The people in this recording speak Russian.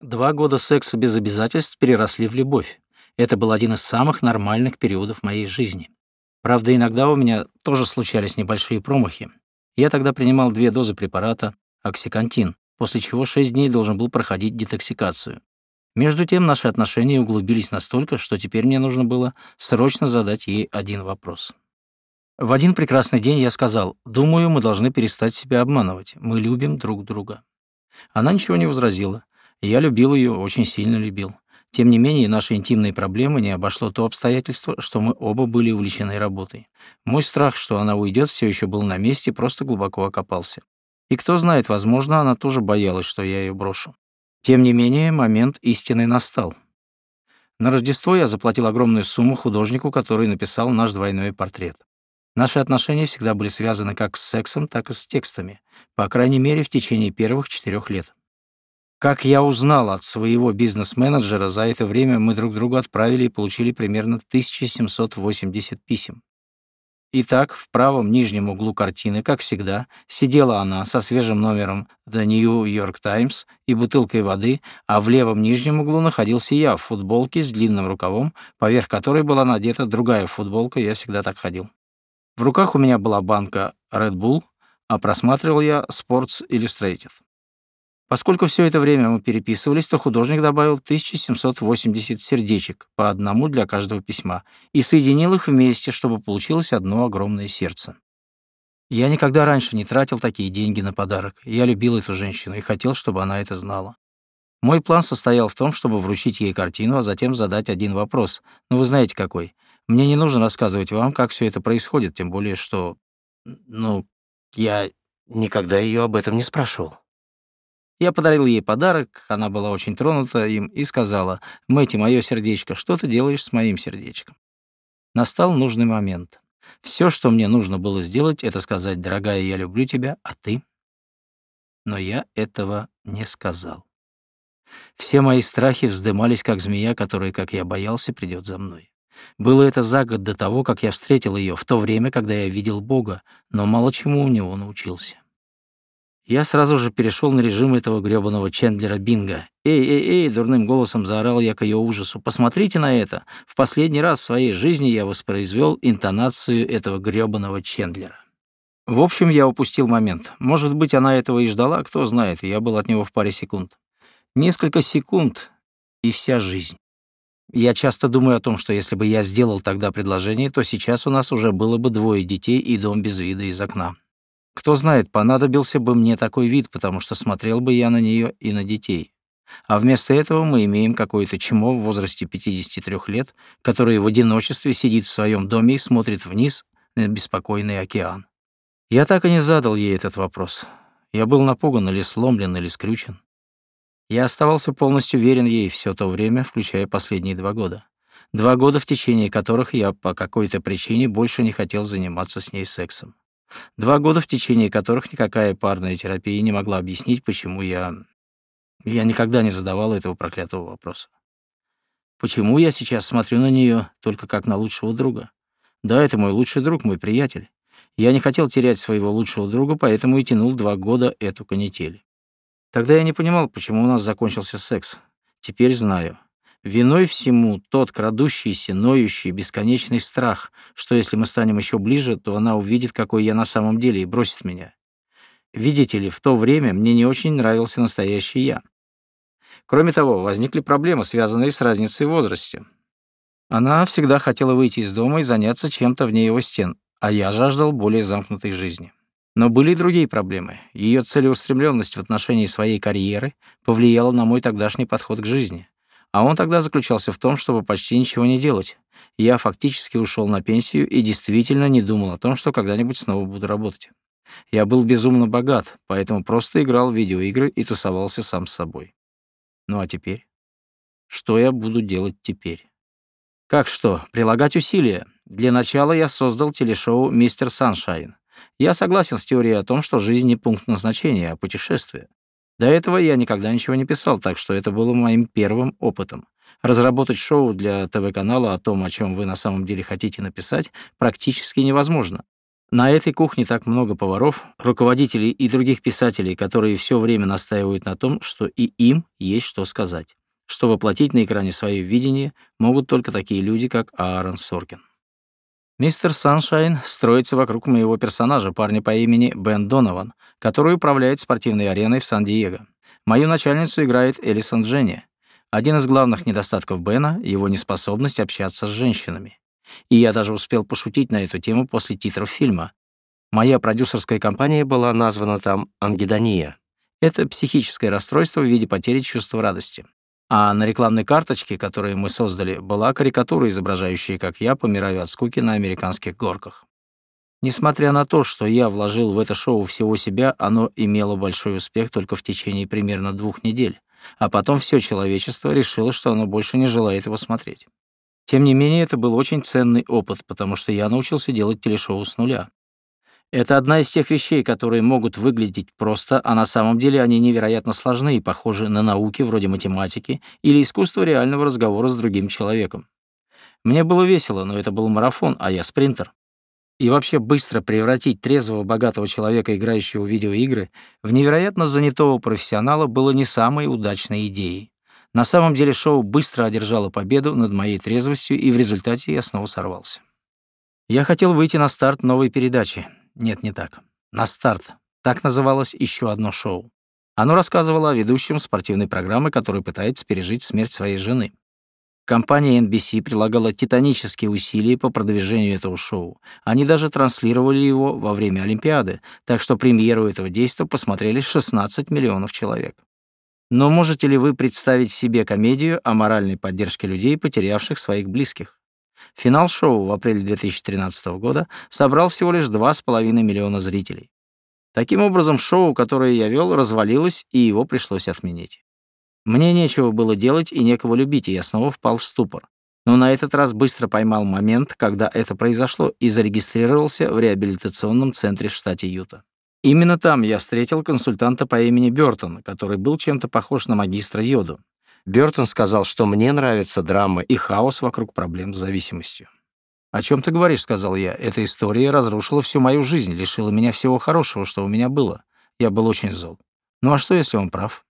Два года секса без обязательств переросли в любовь. Это был один из самых нормальных периодов моей жизни. Правда, иногда у меня тоже случались небольшие промахи. Я тогда принимал две дозы препарата оксикантин, после чего шесть дней должен был проходить детоксикацию. Между тем наши отношения углубились настолько, что теперь мне нужно было срочно задать ей один вопрос. В один прекрасный день я сказал, «Думаю, мы должны перестать себя обманывать. Мы любим друг друга». Она ничего не возразила. Я любил ее, очень сильно любил. Тем не менее, наши интимные проблемы не обошло то обстоятельство, что мы оба были увлечены работой. Мой страх, что она уйдет, все еще был на месте, просто глубоко окопался. И кто знает, возможно, она тоже боялась, что я ее брошу. Тем не менее, момент истины настал. На Рождество я заплатил огромную сумму художнику, который написал наш двойной портрет. Наши отношения всегда были связаны как с сексом, так и с текстами, по крайней мере, в течение первых четырех лет. Как я узнал от своего бизнес-менеджера, за это время мы друг другу отправили и получили примерно 1780 писем. Итак, в правом нижнем углу картины, как всегда, сидела она со свежим номером The New York Times и бутылкой воды, а в левом нижнем углу находился я в футболке с длинным рукавом, поверх которой была надета другая футболка, я всегда так ходил. В руках у меня была банка Red Bull, а просматривал я Sports Illustrated. Поскольку все это время мы переписывались, то художник добавил 1780 сердечек, по одному для каждого письма, и соединил их вместе, чтобы получилось одно огромное сердце. Я никогда раньше не тратил такие деньги на подарок. Я любил эту женщину и хотел, чтобы она это знала. Мой план состоял в том, чтобы вручить ей картину, а затем задать один вопрос. Но вы знаете какой. Мне не нужно рассказывать вам, как все это происходит, тем более что... Ну, я никогда ее об этом не спрашивал. Я подарил ей подарок, она была очень тронута им и сказала, «Мэти, мое сердечко, что ты делаешь с моим сердечком?» Настал нужный момент. Все, что мне нужно было сделать, это сказать, «Дорогая, я люблю тебя, а ты?» Но я этого не сказал. Все мои страхи вздымались, как змея, которая, как я боялся, придет за мной. Было это за год до того, как я встретил ее, в то время, когда я видел Бога, но мало чему у него научился. Я сразу же перешел на режим этого грёбаного Чендлера Бинга. «Эй, эй, эй!» — дурным голосом заорал я к ее ужасу. «Посмотрите на это! В последний раз в своей жизни я воспроизвел интонацию этого грёбаного Чендлера». В общем, я упустил момент. Может быть, она этого и ждала, кто знает, я был от него в паре секунд. Несколько секунд — и вся жизнь. Я часто думаю о том, что если бы я сделал тогда предложение, то сейчас у нас уже было бы двое детей и дом без вида из окна. Кто знает, понадобился бы мне такой вид, потому что смотрел бы я на нее и на детей. А вместо этого мы имеем какое-то чмо в возрасте 53 лет, которое в одиночестве сидит в своем доме и смотрит вниз на беспокойный океан. Я так и не задал ей этот вопрос. Я был напуган или сломлен, или скрючен. Я оставался полностью верен ей все то время, включая последние два года. Два года, в течение которых я по какой-то причине больше не хотел заниматься с ней сексом. Два года, в течение которых никакая парная терапия не могла объяснить, почему я... Я никогда не задавал этого проклятого вопроса. Почему я сейчас смотрю на нее только как на лучшего друга? Да, это мой лучший друг, мой приятель. Я не хотел терять своего лучшего друга, поэтому и тянул два года эту канитель. Тогда я не понимал, почему у нас закончился секс. Теперь знаю. Виной всему тот крадущийся, ноющий, бесконечный страх, что если мы станем еще ближе, то она увидит, какой я на самом деле, и бросит меня. Видите ли, в то время мне не очень нравился настоящий я. Кроме того, возникли проблемы, связанные с разницей в возрасте. Она всегда хотела выйти из дома и заняться чем-то вне его стен, а я жаждал более замкнутой жизни. Но были и другие проблемы. Ее целеустремленность в отношении своей карьеры повлияла на мой тогдашний подход к жизни. А он тогда заключался в том, чтобы почти ничего не делать. Я фактически ушел на пенсию и действительно не думал о том, что когда-нибудь снова буду работать. Я был безумно богат, поэтому просто играл в видеоигры и тусовался сам с собой. Ну а теперь? Что я буду делать теперь? Как что? Прилагать усилия. Для начала я создал телешоу «Мистер Саншайн». Я согласен с теорией о том, что жизнь не пункт назначения, а путешествие. До этого я никогда ничего не писал, так что это было моим первым опытом. Разработать шоу для ТВ-канала о том, о чем вы на самом деле хотите написать, практически невозможно. На этой кухне так много поваров, руководителей и других писателей, которые все время настаивают на том, что и им есть что сказать, что воплотить на экране свое видение могут только такие люди, как Аарон Соркин. Мистер Саншайн строится вокруг моего персонажа, парня по имени Бен Донован, который управляет спортивной ареной в Сан-Диего. Мою начальницу играет Элисон Дженни. Один из главных недостатков Бена — его неспособность общаться с женщинами. И я даже успел пошутить на эту тему после титров фильма. Моя продюсерская компания была названа там «Ангидония». Это психическое расстройство в виде потери чувства радости. А на рекламной карточке, которую мы создали, была карикатура, изображающая, как я помираю от скуки на американских горках. Несмотря на то, что я вложил в это шоу всего себя, оно имело большой успех только в течение примерно двух недель, а потом все человечество решило, что оно больше не желает его смотреть. Тем не менее, это был очень ценный опыт, потому что я научился делать телешоу с нуля. Это одна из тех вещей, которые могут выглядеть просто, а на самом деле они невероятно сложны и похожи на науки вроде математики или искусство реального разговора с другим человеком. Мне было весело, но это был марафон, а я спринтер. И вообще быстро превратить трезвого, богатого человека, играющего в видеоигры, в невероятно занятого профессионала было не самой удачной идеей. На самом деле шоу быстро одержало победу над моей трезвостью, и в результате я снова сорвался. Я хотел выйти на старт новой передачи, нет, не так. На старт. Так называлось еще одно шоу. Оно рассказывало о ведущем спортивной программы, который пытается пережить смерть своей жены. Компания NBC прилагала титанические усилия по продвижению этого шоу. Они даже транслировали его во время Олимпиады, так что премьеру этого действа посмотрели 16 миллионов человек. Но можете ли вы представить себе комедию о моральной поддержке людей, потерявших своих близких? Финал шоу в апреле 2013 года собрал всего лишь 2,5 миллиона зрителей. Таким образом, шоу, которое я вел, развалилось, и его пришлось отменить. Мне нечего было делать и некого любить, и я снова впал в ступор. Но на этот раз быстро поймал момент, когда это произошло, и зарегистрировался в реабилитационном центре в штате Юта. Именно там я встретил консультанта по имени Бёртон, который был чем-то похож на магистра Йоду. Бёртон сказал, что мне нравятся драмы и хаос вокруг проблем с зависимостью. «О чем ты говоришь?» — сказал я. «Эта история разрушила всю мою жизнь, лишила меня всего хорошего, что у меня было. Я был очень зол. Ну а что, если он прав?»